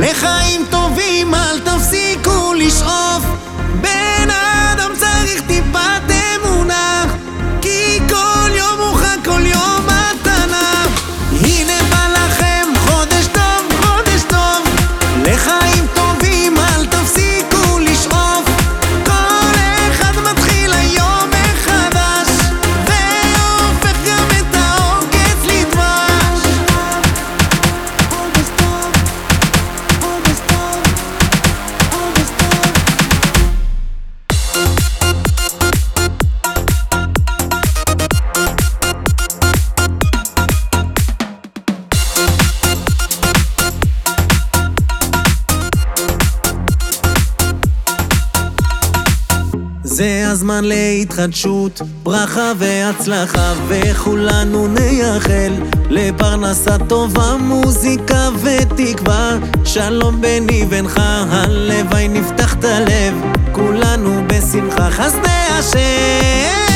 לחיים טובים, זה הזמן להתחדשות, ברכה והצלחה, וכולנו נייחל לפרנסה טובה, מוזיקה ותקווה. שלום ביני ובינך, הלוואי נפתח את הלב, כולנו בשמחה, חסדי השם.